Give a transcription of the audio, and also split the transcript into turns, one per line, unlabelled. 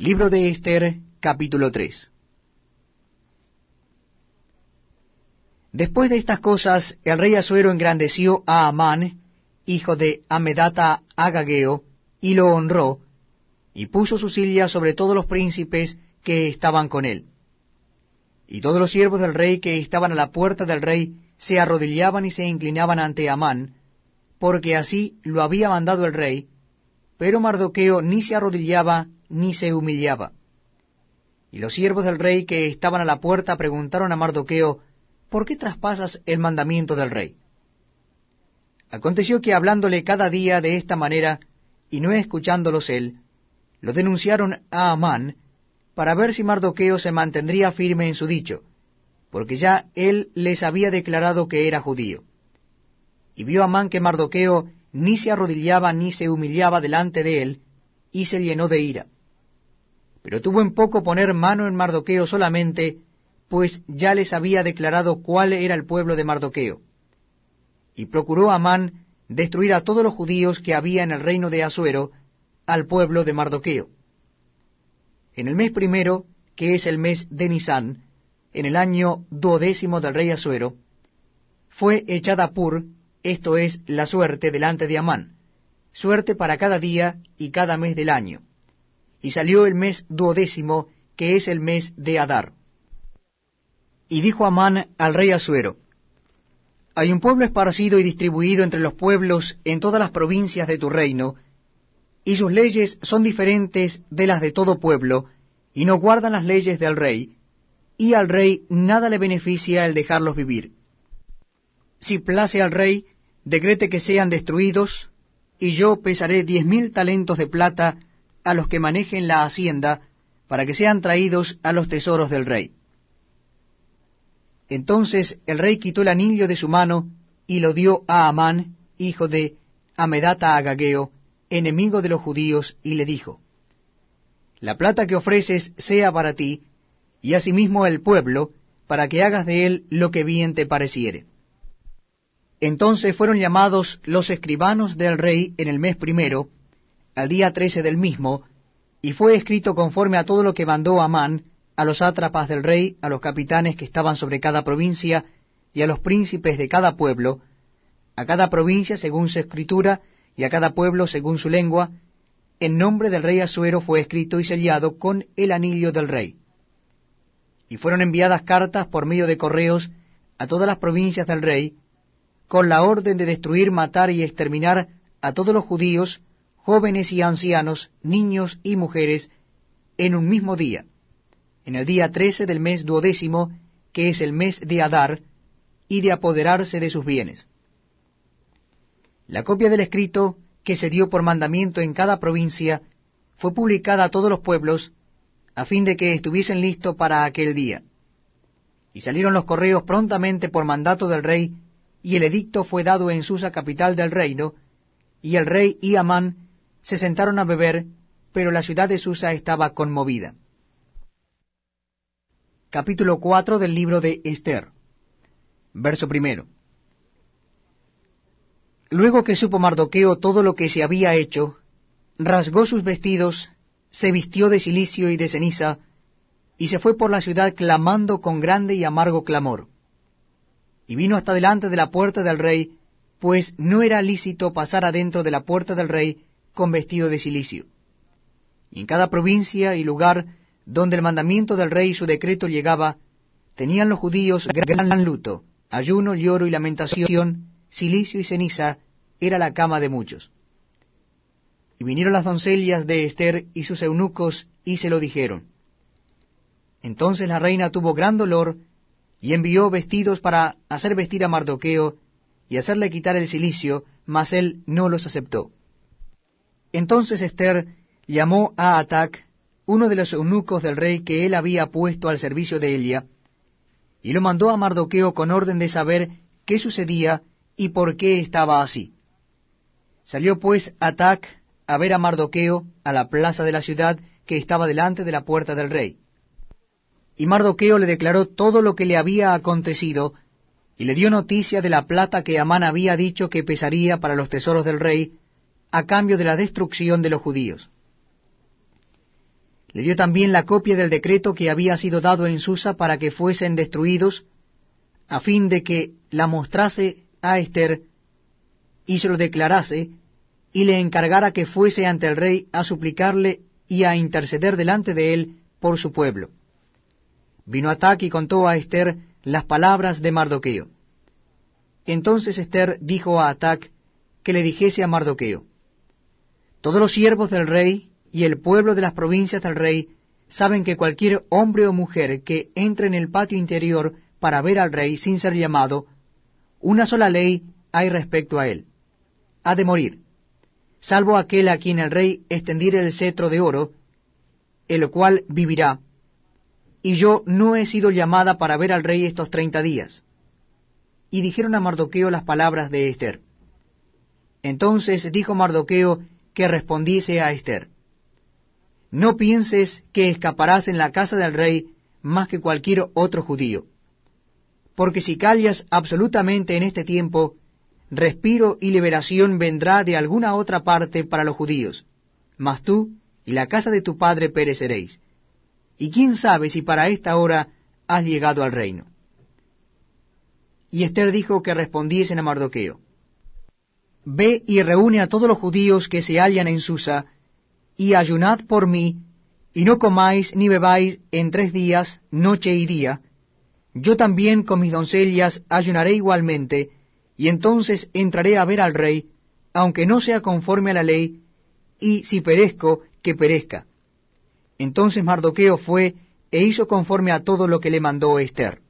Libro de Esther, capítulo 3. Después de estas cosas, el rey Asuero engrandeció a Amán, hijo de Amedata Agageo, y lo honró, y puso su silla sobre todos los príncipes que estaban con él. Y todos los siervos del rey que estaban a la puerta del rey se arrodillaban y se inclinaban ante Amán, porque así lo había mandado el rey, pero Mardoqueo ni se arrodillaba ni se humillaba. Y los siervos del rey que estaban a la puerta preguntaron a Mardoqueo, ¿por qué traspasas el mandamiento del rey? Aconteció que hablándole cada día de esta manera, y no escuchándolos él, lo denunciaron a Amán, para ver si Mardoqueo se mantendría firme en su dicho, porque ya él les había declarado que era judío. Y vio Amán que Mardoqueo ni se arrodillaba ni se humillaba delante de él, y se llenó de ira pero tuvo en poco poner mano en Mardoqueo solamente, pues ya les había declarado cuál era el pueblo de Mardoqueo. Y procuró Amán destruir a todos los judíos que había en el reino de Asuero, al pueblo de Mardoqueo. En el mes primero, que es el mes de Nisán, en el año duodécimo del rey Asuero, fue echada Pur, esto es, la suerte delante de Amán, suerte para cada día y cada mes del año y salió el mes duodécimo, que es el mes de Adar. Y dijo Amán al rey Asuero, Hay un pueblo esparcido y distribuido entre los pueblos en todas las provincias de tu reino, y sus leyes son diferentes de las de todo pueblo, y no guardan las leyes del rey, y al rey nada le beneficia el dejarlos vivir. Si place al rey, decrete que sean destruidos, y yo pesaré diez mil talentos de plata a los que manejen la hacienda, para que sean traídos a los tesoros del rey. Entonces el rey quitó el anillo de su mano y lo dio a Amán, hijo de Amedata Agageo, enemigo de los judíos, y le dijo, La plata que ofreces sea para ti, y asimismo el pueblo, para que hagas de él lo que bien te pareciere. Entonces fueron llamados los escribanos del rey en el mes primero, al día trece del mismo, y fue escrito conforme a todo lo que mandó Amán, a los sátrapas del rey, a los capitanes que estaban sobre cada provincia, y a los príncipes de cada pueblo, a cada provincia según su escritura, y a cada pueblo según su lengua, en nombre del rey Asuero fue escrito y sellado con el anillo del rey. Y fueron enviadas cartas por medio de correos a todas las provincias del rey, con la orden de destruir, matar y exterminar a todos los judíos, jóvenes y ancianos, niños y mujeres, en un mismo día, en el día trece del mes duodécimo, que es el mes de Adar, y de apoderarse de sus bienes. La copia del escrito, que se dio por mandamiento en cada provincia, fue publicada a todos los pueblos, a fin de que estuviesen listos para aquel día. Y salieron los correos prontamente por mandato del rey, y el edicto fue dado en Susa, capital del reino, y el rey y Amán se sentaron a beber, pero la ciudad de Susa estaba conmovida. Capítulo 4 del libro de Esther. Verso primero. Luego que supo Mardoqueo todo lo que se había hecho, rasgó sus vestidos, se vistió de silicio y de ceniza, y se fue por la ciudad clamando con grande y amargo clamor. Y vino hasta delante de la puerta del rey, pues no era lícito pasar adentro de la puerta del rey con vestido de silicio. Y en cada provincia y lugar donde el mandamiento del rey y su decreto llegaba, tenían los judíos gran luto, ayuno, lloro y lamentación, silicio y ceniza, era la cama de muchos. Y vinieron las doncellas de Esther y sus eunucos y se lo dijeron. Entonces la reina tuvo gran dolor y envió vestidos para hacer vestir a Mardoqueo y hacerle quitar el silicio, mas él no los aceptó. Entonces Esther llamó a Atac, uno de los eunucos del rey que él había puesto al servicio de Elia, y lo mandó a Mardoqueo con orden de saber qué sucedía y por qué estaba así. Salió pues Atac a ver a Mardoqueo a la plaza de la ciudad que estaba delante de la puerta del rey. Y Mardoqueo le declaró todo lo que le había acontecido, y le dio noticia de la plata que Amán había dicho que pesaría para los tesoros del rey, a cambio de la destrucción de los judíos. Le dio también la copia del decreto que había sido dado en Susa para que fuesen destruidos, a fin de que la mostrase a Esther y se lo declarase, y le encargara que fuese ante el rey a suplicarle y a interceder delante de él por su pueblo. Vino Atac y contó a Esther las palabras de Mardoqueo. Entonces Esther dijo a Atac que le dijese a Mardoqueo, Todos los siervos del rey y el pueblo de las provincias del rey saben que cualquier hombre o mujer que entre en el patio interior para ver al rey sin ser llamado, una sola ley hay respecto a él. Ha de morir, salvo aquel a quien el rey extendiere el cetro de oro, el cual vivirá. Y yo no he sido llamada para ver al rey estos treinta días. Y dijeron a Mardoqueo las palabras de Esther. Entonces dijo Mardoqueo que respondiese a Esther. No pienses que escaparás en la casa del rey más que cualquier otro judío. Porque si callas absolutamente en este tiempo, respiro y liberación vendrá de alguna otra parte para los judíos, mas tú y la casa de tu padre pereceréis. Y quién sabe si para esta hora has llegado al reino. Y Esther dijo que respondiesen a Mardoqueo, Ve y reúne a todos los judíos que se hallan en Susa, y ayunad por mí, y no comáis ni bebáis en tres días, noche y día. Yo también con mis doncellas ayunaré igualmente, y entonces entraré a ver al rey, aunque no sea conforme a la ley, y si perezco, que perezca. Entonces Mardoqueo fue e hizo conforme a todo lo que le mandó Esther.